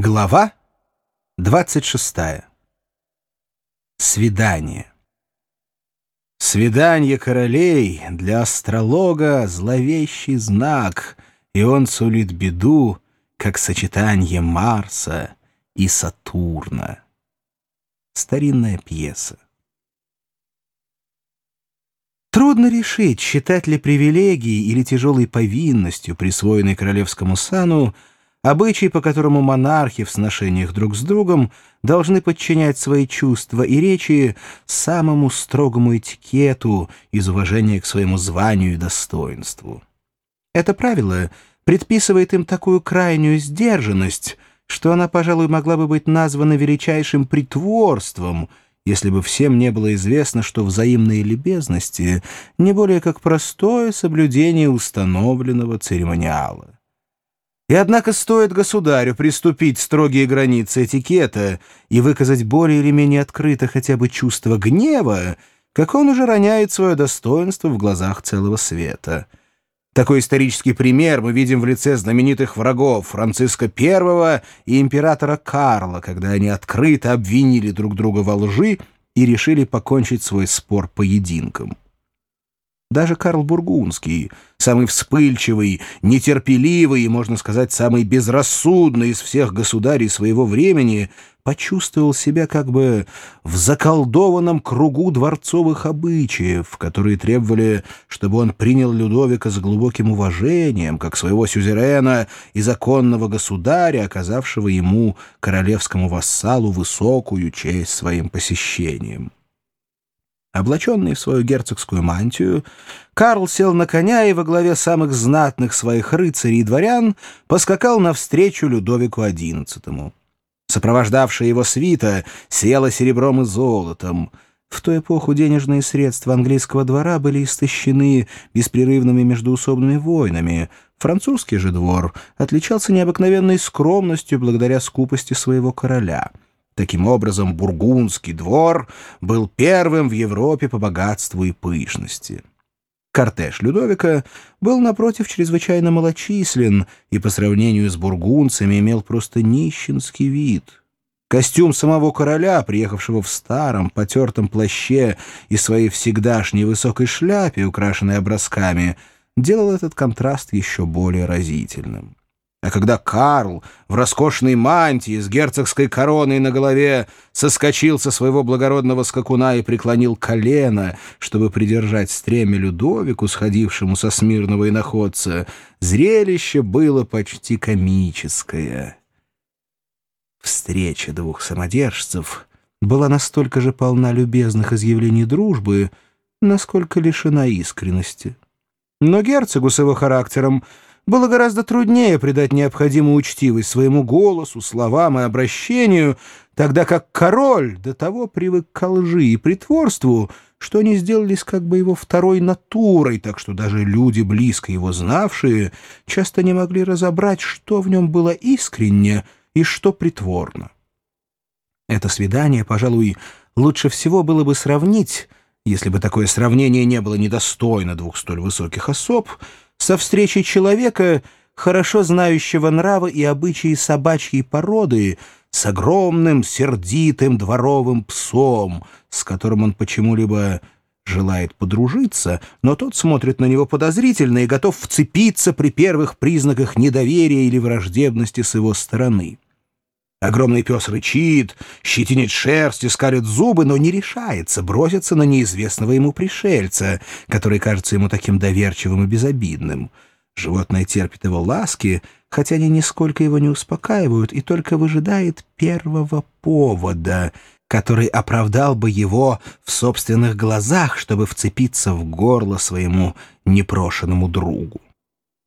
Глава 26. Свидание. Свидание королей для астролога — зловещий знак, и он сулит беду, как сочетание Марса и Сатурна. Старинная пьеса. Трудно решить, считать ли привилегией или тяжелой повинностью, присвоенной королевскому сану, обычай, по которому монархи в сношениях друг с другом должны подчинять свои чувства и речи самому строгому этикету из уважения к своему званию и достоинству. Это правило предписывает им такую крайнюю сдержанность, что она, пожалуй, могла бы быть названа величайшим притворством, если бы всем не было известно, что взаимные любезности не более как простое соблюдение установленного церемониала. И однако стоит государю приступить строгие границы этикета и выказать более или менее открыто хотя бы чувство гнева, как он уже роняет свое достоинство в глазах целого света. Такой исторический пример мы видим в лице знаменитых врагов Франциска I и императора Карла, когда они открыто обвинили друг друга во лжи и решили покончить свой спор поединком. Даже Карл Бургундский, самый вспыльчивый, нетерпеливый и, можно сказать, самый безрассудный из всех государей своего времени, почувствовал себя как бы в заколдованном кругу дворцовых обычаев, которые требовали, чтобы он принял Людовика с глубоким уважением, как своего сюзерена и законного государя, оказавшего ему, королевскому вассалу, высокую честь своим посещением. Облаченный в свою герцогскую мантию, Карл сел на коня и во главе самых знатных своих рыцарей и дворян поскакал навстречу Людовику XI. Сопровождавшая его свита села серебром и золотом. В ту эпоху денежные средства английского двора были истощены беспрерывными междуусобными войнами. Французский же двор отличался необыкновенной скромностью благодаря скупости своего короля — Таким образом, бургундский двор был первым в Европе по богатству и пышности. Кортеж Людовика был, напротив, чрезвычайно малочислен и по сравнению с бургундцами имел просто нищенский вид. Костюм самого короля, приехавшего в старом, потертом плаще и своей всегдашней высокой шляпе, украшенной образками, делал этот контраст еще более разительным. А когда Карл в роскошной мантии с герцогской короной на голове соскочил со своего благородного скакуна и преклонил колено, чтобы придержать стремя Людовику, сходившему со смирного иноходца, зрелище было почти комическое. Встреча двух самодержцев была настолько же полна любезных изъявлений дружбы, насколько лишена искренности. Но герцогу с его характером — было гораздо труднее придать необходимую учтивость своему голосу, словам и обращению, тогда как король до того привык к лжи и притворству, что они сделались как бы его второй натурой, так что даже люди, близко его знавшие, часто не могли разобрать, что в нем было искренне и что притворно. Это свидание, пожалуй, лучше всего было бы сравнить, если бы такое сравнение не было недостойно двух столь высоких особ, со встречей человека, хорошо знающего нравы и обычаи собачьей породы, с огромным сердитым дворовым псом, с которым он почему-либо желает подружиться, но тот смотрит на него подозрительно и готов вцепиться при первых признаках недоверия или враждебности с его стороны. Огромный пес рычит, щетинит шерсть и скалит зубы, но не решается броситься на неизвестного ему пришельца, который кажется ему таким доверчивым и безобидным. Животное терпит его ласки, хотя они нисколько его не успокаивают, и только выжидает первого повода, который оправдал бы его в собственных глазах, чтобы вцепиться в горло своему непрошенному другу.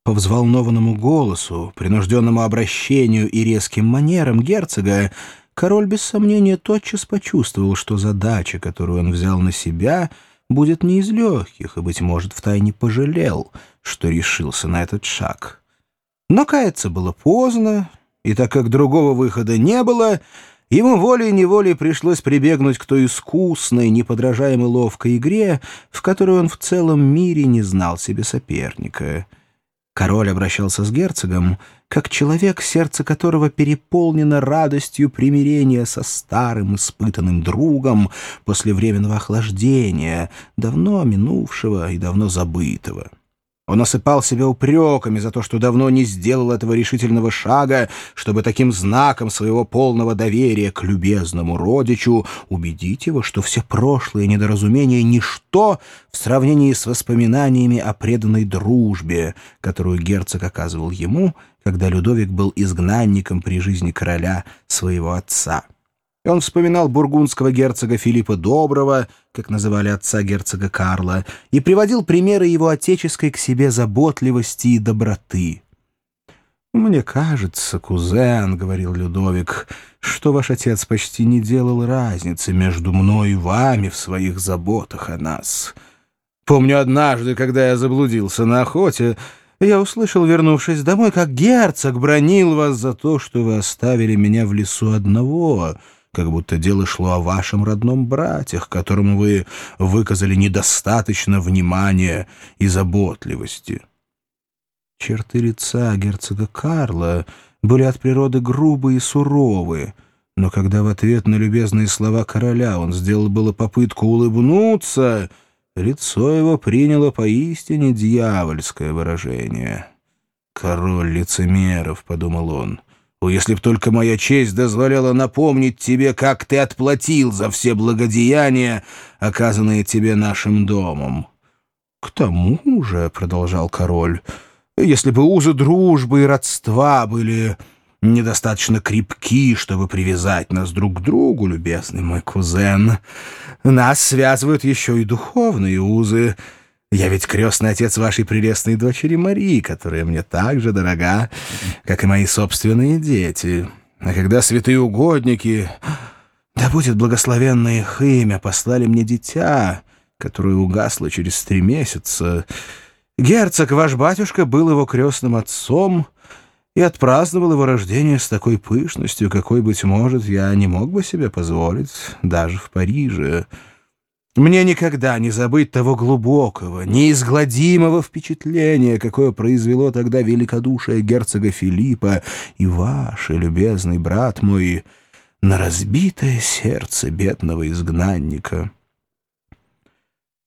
По взволнованному голосу, принужденному обращению и резким манерам герцога король без сомнения тотчас почувствовал, что задача, которую он взял на себя, будет не из легких, и, быть может, втайне пожалел, что решился на этот шаг. Но каяться было поздно, и так как другого выхода не было, ему волей-неволей пришлось прибегнуть к той искусной, неподражаемой ловкой игре, в которой он в целом мире не знал себе соперника — Король обращался с герцогом, как человек, сердце которого переполнено радостью примирения со старым испытанным другом после временного охлаждения, давно минувшего и давно забытого. Он осыпал себя упреками за то, что давно не сделал этого решительного шага, чтобы таким знаком своего полного доверия к любезному родичу убедить его, что все прошлые недоразумения — ничто в сравнении с воспоминаниями о преданной дружбе, которую герцог оказывал ему, когда Людовик был изгнанником при жизни короля своего отца. Он вспоминал бургундского герцога Филиппа Доброго, как называли отца герцога Карла, и приводил примеры его отеческой к себе заботливости и доброты. «Мне кажется, кузен, — говорил Людовик, — что ваш отец почти не делал разницы между мной и вами в своих заботах о нас. Помню однажды, когда я заблудился на охоте, я услышал, вернувшись домой, как герцог бронил вас за то, что вы оставили меня в лесу одного» как будто дело шло о вашем родном брате, к которому вы выказали недостаточно внимания и заботливости. Черты лица герцога Карла были от природы грубые и суровые, но когда в ответ на любезные слова короля он сделал было попытку улыбнуться, лицо его приняло поистине дьявольское выражение. «Король лицемеров», — подумал он, — о, если б только моя честь дозволяла напомнить тебе, как ты отплатил за все благодеяния, оказанные тебе нашим домом. — К тому же, — продолжал король, — если бы узы дружбы и родства были недостаточно крепки, чтобы привязать нас друг к другу, любезный мой кузен, нас связывают еще и духовные узы — я ведь крестный отец вашей прелестной дочери Марии, которая мне так же дорога, как и мои собственные дети. А когда святые угодники, да будет благословенное их имя, послали мне дитя, которое угасло через три месяца, герцог, ваш батюшка, был его крестным отцом и отпраздновал его рождение с такой пышностью, какой, быть может, я не мог бы себе позволить даже в Париже». Мне никогда не забыть того глубокого, неизгладимого впечатления, какое произвело тогда великодушие герцога Филиппа и ваше, любезный брат мой, на разбитое сердце бедного изгнанника.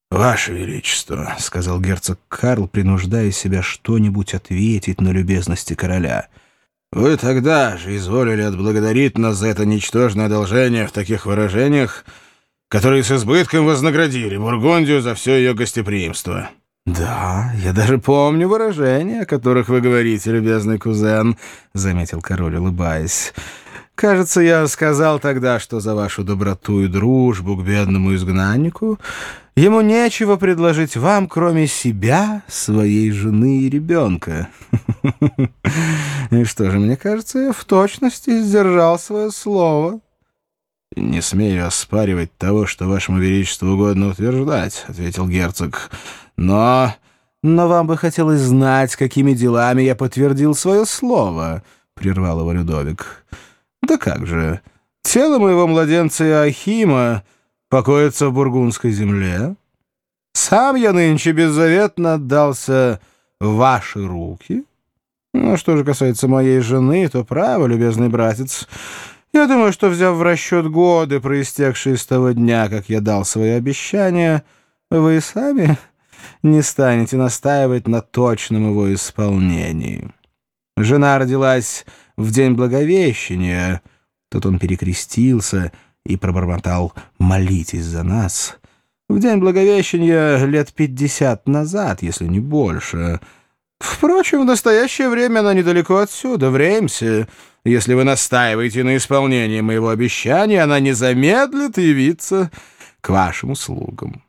«Ваше Величество», — сказал герцог Карл, принуждая себя что-нибудь ответить на любезности короля, — «вы тогда же изволили отблагодарить нас за это ничтожное одолжение в таких выражениях, — которые с избытком вознаградили Бургундию за все ее гостеприимство. «Да, я даже помню выражения, о которых вы говорите, любезный кузен», — заметил король, улыбаясь. «Кажется, я сказал тогда, что за вашу доброту и дружбу к бедному изгнаннику ему нечего предложить вам, кроме себя, своей жены и ребенка. И что же, мне кажется, я в точности сдержал свое слово». «Не смею оспаривать того, что вашему величеству угодно утверждать», — ответил герцог. «Но... но вам бы хотелось знать, какими делами я подтвердил свое слово», — прервал его Людовик. «Да как же, тело моего младенца Иохима покоится в бургундской земле. Сам я нынче беззаветно отдался в ваши руки. Ну, что же касается моей жены, то право, любезный братец...» Я думаю, что, взяв в расчет годы, проистекшие с того дня, как я дал свои обещания, вы сами не станете настаивать на точном его исполнении. Жена родилась в день Благовещения. Тут он перекрестился и пробормотал «молитесь за нас». В день Благовещения лет пятьдесят назад, если не больше. Впрочем, в настоящее время она недалеко отсюда, в Реймсе, если вы настаиваете на исполнении моего обещания, она не замедлит явиться к вашим услугам.